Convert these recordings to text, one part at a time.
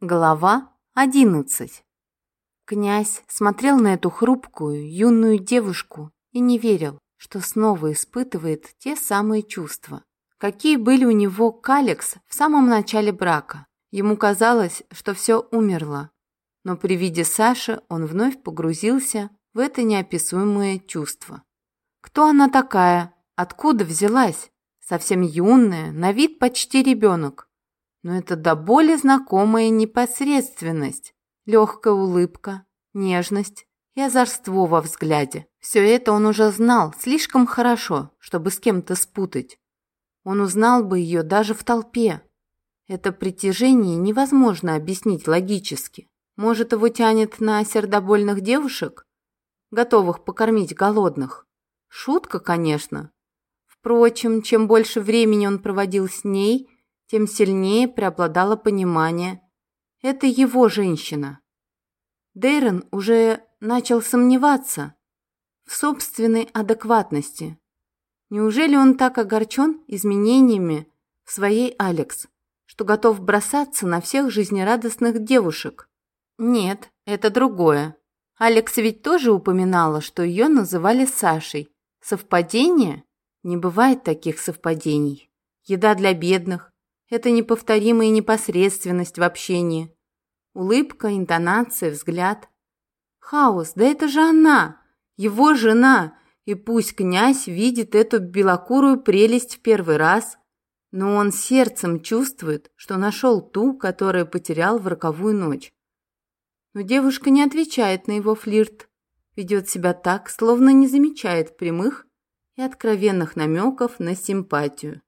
Глава одиннадцать. Князь смотрел на эту хрупкую, юную девушку и не верил, что снова испытывает те самые чувства, какие были у него к Алекс в самом начале брака. Ему казалось, что все умерло, но при виде Саши он вновь погрузился в это неописуемое чувство. Кто она такая? Откуда взялась? Совсем юная, на вид почти ребенок но это до боли знакомая непосредственность, легкая улыбка, нежность и озорство во взгляде. Все это он уже знал слишком хорошо, чтобы с кем-то спутать. Он узнал бы ее даже в толпе. Это притяжение невозможно объяснить логически. Может, его тянет на сердобольных девушек, готовых покормить голодных? Шутка, конечно. Впрочем, чем больше времени он проводил с ней – тем сильнее преобладало понимание. Это его женщина. Дейрон уже начал сомневаться в собственной адекватности. Неужели он так огорчен изменениями в своей Алекс, что готов бросаться на всех жизнерадостных девушек? Нет, это другое. Алекс ведь тоже упоминала, что ее называли Сашей. Совпадение? Не бывает таких совпадений. Еда для бедных, это неповторимая непосредственность в общении. Улыбка, интонация, взгляд. Хаос, да это же она, его жена, и пусть князь видит эту белокурую прелесть в первый раз, но он сердцем чувствует, что нашел ту, которую потерял в роковую ночь. Но девушка не отвечает на его флирт, ведет себя так, словно не замечает прямых и откровенных намеков на симпатию.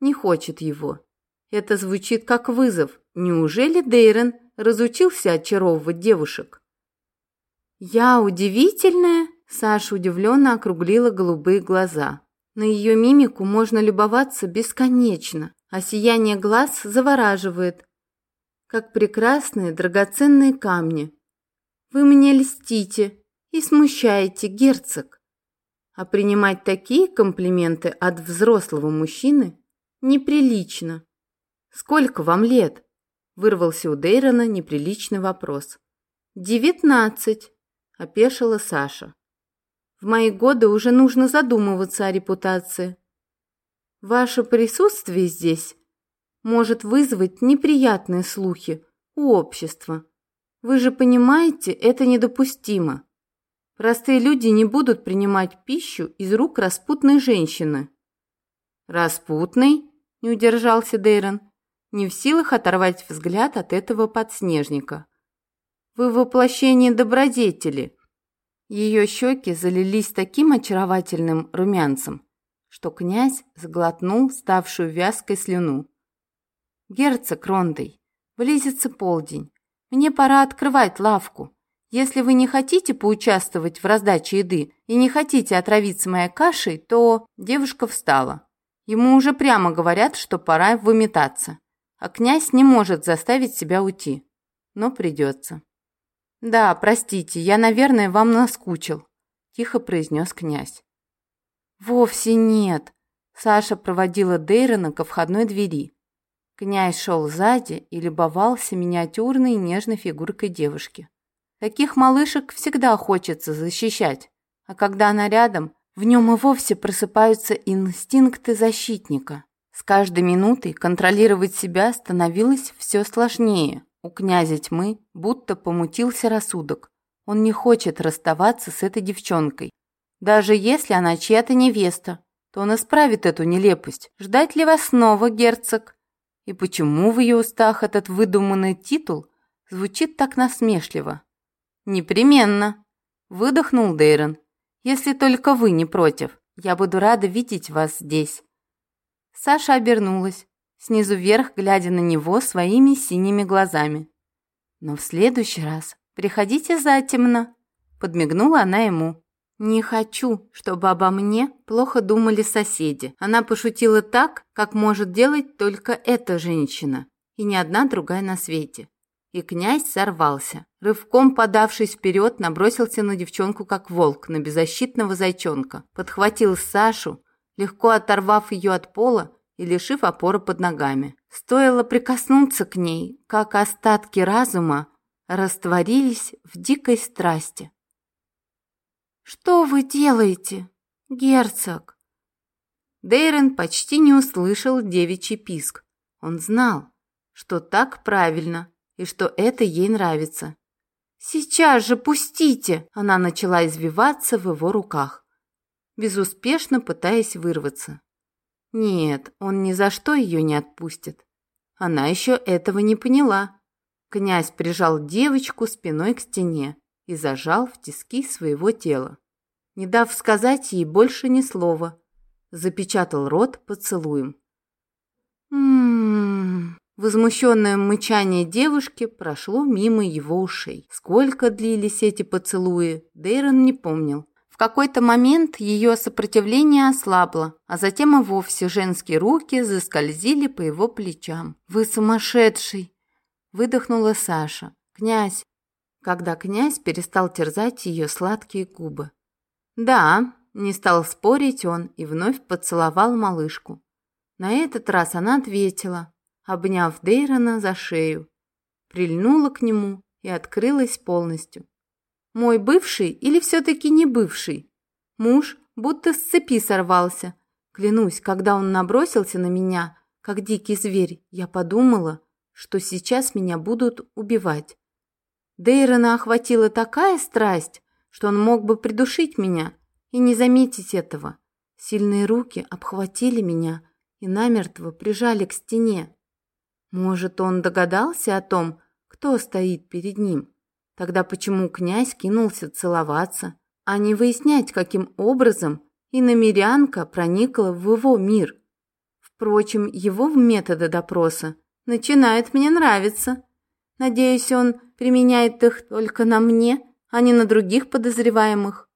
Не хочет его. Это звучит как вызов. Неужели Дейрен разучился очаровывать девушек? «Я удивительная?» Саша удивленно округлила голубые глаза. На ее мимику можно любоваться бесконечно, а сияние глаз завораживает, как прекрасные драгоценные камни. Вы мне льстите и смущаете, герцог. А принимать такие комплименты от взрослого мужчины неприлично. «Сколько вам лет?» – вырвался у Дейрона неприличный вопрос. «Девятнадцать», – опешила Саша. «В мои годы уже нужно задумываться о репутации. Ваше присутствие здесь может вызвать неприятные слухи у общества. Вы же понимаете, это недопустимо. Простые люди не будут принимать пищу из рук распутной женщины». «Распутной?» – не удержался Дейрон не в силах оторвать взгляд от этого подснежника. «Вы воплощение добродетели!» Ее щеки залились таким очаровательным румянцем, что князь сглотнул ставшую вязкой слюну. «Герцог Рондой, близится полдень. Мне пора открывать лавку. Если вы не хотите поучаствовать в раздаче еды и не хотите отравиться моей кашей, то...» Девушка встала. Ему уже прямо говорят, что пора выметаться а князь не может заставить себя уйти. Но придется. «Да, простите, я, наверное, вам наскучил», – тихо произнес князь. «Вовсе нет», – Саша проводила Дейрона ко входной двери. Князь шел сзади и любовался миниатюрной нежной фигуркой девушки. Таких малышек всегда хочется защищать, а когда она рядом, в нем и вовсе просыпаются инстинкты защитника. С каждой минутой контролировать себя становилось все сложнее. У князя тьмы будто помутился рассудок. Он не хочет расставаться с этой девчонкой. Даже если она чья-то невеста, то он исправит эту нелепость. Ждать ли вас снова, герцог? И почему в ее устах этот выдуманный титул звучит так насмешливо? Непременно, выдохнул Дейрон. Если только вы не против, я буду рада видеть вас здесь. Саша обернулась, снизу вверх глядя на него своими синими глазами. «Но в следующий раз приходите затемно», — подмигнула она ему. «Не хочу, чтобы обо мне плохо думали соседи». Она пошутила так, как может делать только эта женщина, и ни одна другая на свете. И князь сорвался. Рывком подавшись вперед, набросился на девчонку, как волк, на беззащитного зайчонка. Подхватил Сашу, легко оторвав ее от пола, и лишив опоры под ногами. Стоило прикоснуться к ней, как остатки разума растворились в дикой страсти. «Что вы делаете, герцог?» Дейрон почти не услышал девичий писк. Он знал, что так правильно и что это ей нравится. «Сейчас же пустите!» Она начала извиваться в его руках, безуспешно пытаясь вырваться. Нет, он ни за что ее не отпустит. Она еще этого не поняла. Князь прижал девочку спиной к стене и зажал в тиски своего тела. Не дав сказать ей больше ни слова, запечатал рот поцелуем. «М-м-м...» Возмущенное мычание девушки прошло мимо его ушей. Сколько длились эти поцелуи, Дейрон не помнил. В какой-то момент ее сопротивление ослабло, а затем и вовсе женские руки заскользили по его плечам. «Вы сумасшедший!» – выдохнула Саша. «Князь!» Когда князь перестал терзать ее сладкие губы. «Да», – не стал спорить он и вновь поцеловал малышку. На этот раз она ответила, обняв Дейрона за шею, прильнула к нему и открылась полностью. Мой бывший или все-таки не бывший? Муж будто с цепи сорвался. Клянусь, когда он набросился на меня, как дикий зверь, я подумала, что сейчас меня будут убивать. Дейрона охватила такая страсть, что он мог бы придушить меня и не заметить этого. Сильные руки обхватили меня и намертво прижали к стене. Может, он догадался о том, кто стоит перед ним? Тогда почему князь кинулся целоваться, а не выяснять, каким образом иномерянка проникла в его мир? Впрочем, его методы допроса начинают мне нравиться. Надеюсь, он применяет их только на мне, а не на других подозреваемых.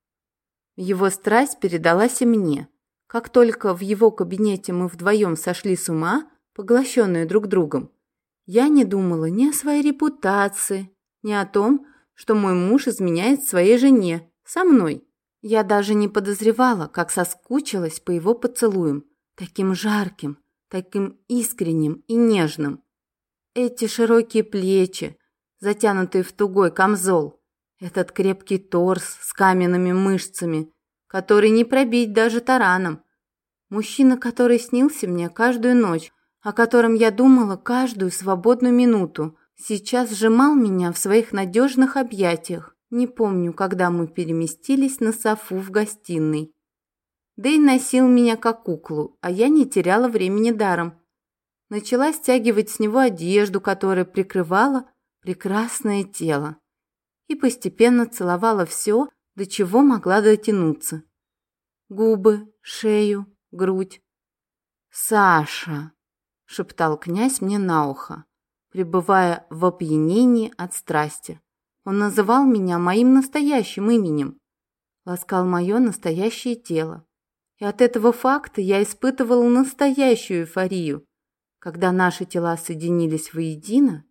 Его страсть передалась и мне. Как только в его кабинете мы вдвоем сошли с ума, поглощенные друг другом, я не думала ни о своей репутации, ни о том, что мой муж изменяет своей жене, со мной. Я даже не подозревала, как соскучилась по его поцелуям, таким жарким, таким искренним и нежным. Эти широкие плечи, затянутые в тугой камзол, этот крепкий торс с каменными мышцами, который не пробить даже тараном. Мужчина, который снился мне каждую ночь, о котором я думала каждую свободную минуту, сейчас сжимал меня в своих надежных объятиях. Не помню, когда мы переместились на софу в гостиной. Дэй носил меня как куклу, а я не теряла времени даром. Начала стягивать с него одежду, которая прикрывала прекрасное тело. И постепенно целовала все, до чего могла дотянуться. Губы, шею, грудь. «Саша!» — шептал князь мне на ухо пребывая в опьянении от страсти. Он называл меня моим настоящим именем, ласкал мое настоящее тело. И от этого факта я испытывала настоящую эйфорию. Когда наши тела соединились воедино,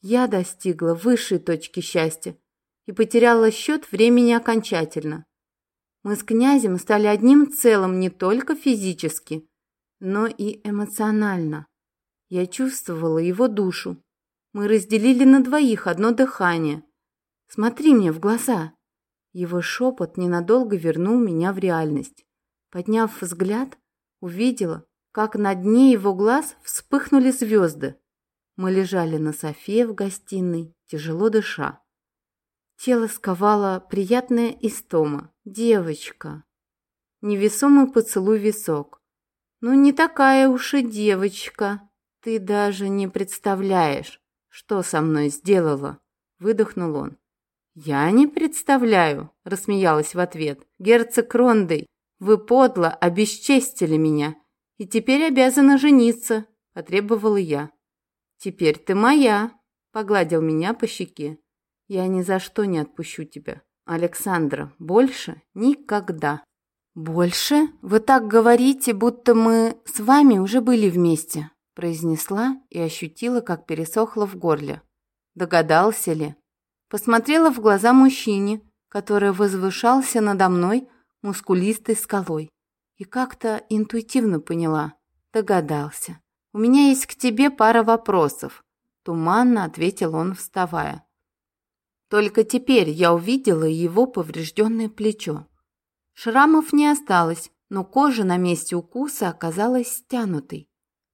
я достигла высшей точки счастья и потеряла счет времени окончательно. Мы с князем стали одним целым не только физически, но и эмоционально. Я чувствовала его душу. Мы разделили на двоих одно дыхание. Смотри мне в глаза. Его шепот ненадолго вернул меня в реальность. Подняв взгляд, увидела, как на дне его глаз вспыхнули звезды. Мы лежали на софе в гостиной, тяжело дыша. Тело сковало приятная истома. Девочка. Невесомый поцелуй висок. Ну, не такая уж и девочка. «Ты даже не представляешь, что со мной сделала!» — выдохнул он. «Я не представляю», — рассмеялась в ответ. «Герцог Рондей, вы подло обесчестили меня, и теперь обязана жениться», — потребовала я. «Теперь ты моя», — погладил меня по щеке. «Я ни за что не отпущу тебя, Александра, больше никогда». «Больше? Вы так говорите, будто мы с вами уже были вместе», произнесла и ощутила, как пересохло в горле. Догадался ли? Посмотрела в глаза мужчине, который возвышался надо мной мускулистой скалой, и как-то интуитивно поняла. Догадался. У меня есть к тебе пара вопросов. Туманно ответил он, вставая. Только теперь я увидела его поврежденное плечо. Шрамов не осталось, но кожа на месте укуса оказалась стянутой,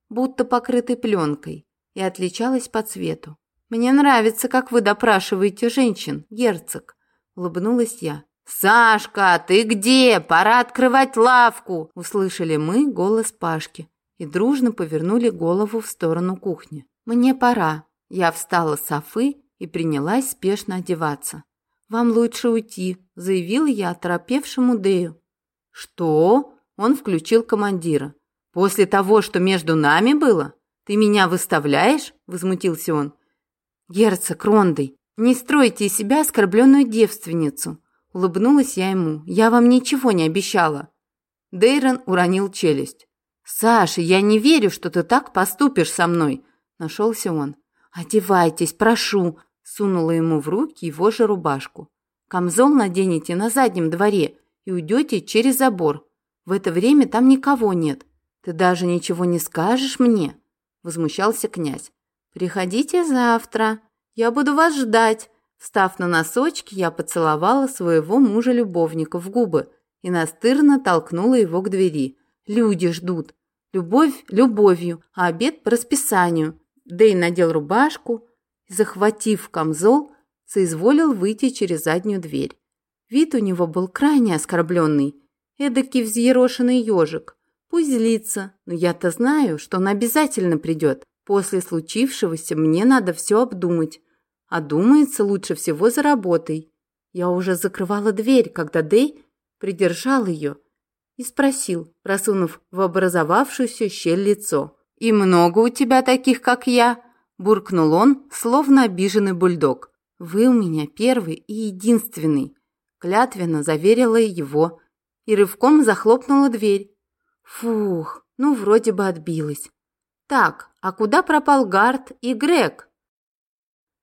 будто покрытой пленкой, и отличалась по цвету. «Мне нравится, как вы допрашиваете женщин, герцог», — улыбнулась я. «Сашка, ты где? Пора открывать лавку!» Услышали мы голос Пашки и дружно повернули голову в сторону кухни. «Мне пора». Я встала с софы и принялась спешно одеваться. «Вам лучше уйти», — заявил я оторопевшему Дэю. «Что?» — он включил командира. «После того, что между нами было? Ты меня выставляешь?» — возмутился он. «Герцог Рондой, не стройте из себя оскорбленную девственницу», — улыбнулась я ему. «Я вам ничего не обещала». Дейрон уронил челюсть. «Саша, я не верю, что ты так поступишь со мной», — нашелся он. «Одевайтесь, прошу», — сунула ему в руки его же рубашку. «Камзол наденете на заднем дворе и уйдете через забор. В это время там никого нет. Ты даже ничего не скажешь мне?» — возмущался князь. «Приходите завтра. Я буду вас ждать». Встав на носочки, я поцеловала своего мужа-любовника в губы и настырно толкнула его к двери. «Люди ждут. Любовь любовью, а обед по расписанию». Дэй надел рубашку и, захватив камзол, соизволил выйти через заднюю дверь. Вид у него был крайне оскорбленный, эдакий взъерошенный ежик. Пусть злится, но я-то знаю, что он обязательно придет. После случившегося мне надо все обдумать. А думается лучше всего за работой. Я уже закрывала дверь, когда Дэй придержал ее и спросил, просунув в образовавшуюся щель лицо. «И много у тебя таких, как я?» – буркнул он, словно обиженный бульдог. «Вы у меня первый и единственный», – клятвенно заверила его и рывком захлопнула дверь. Фух, ну вроде бы отбилась. Так, а куда пропал Гард и Грег?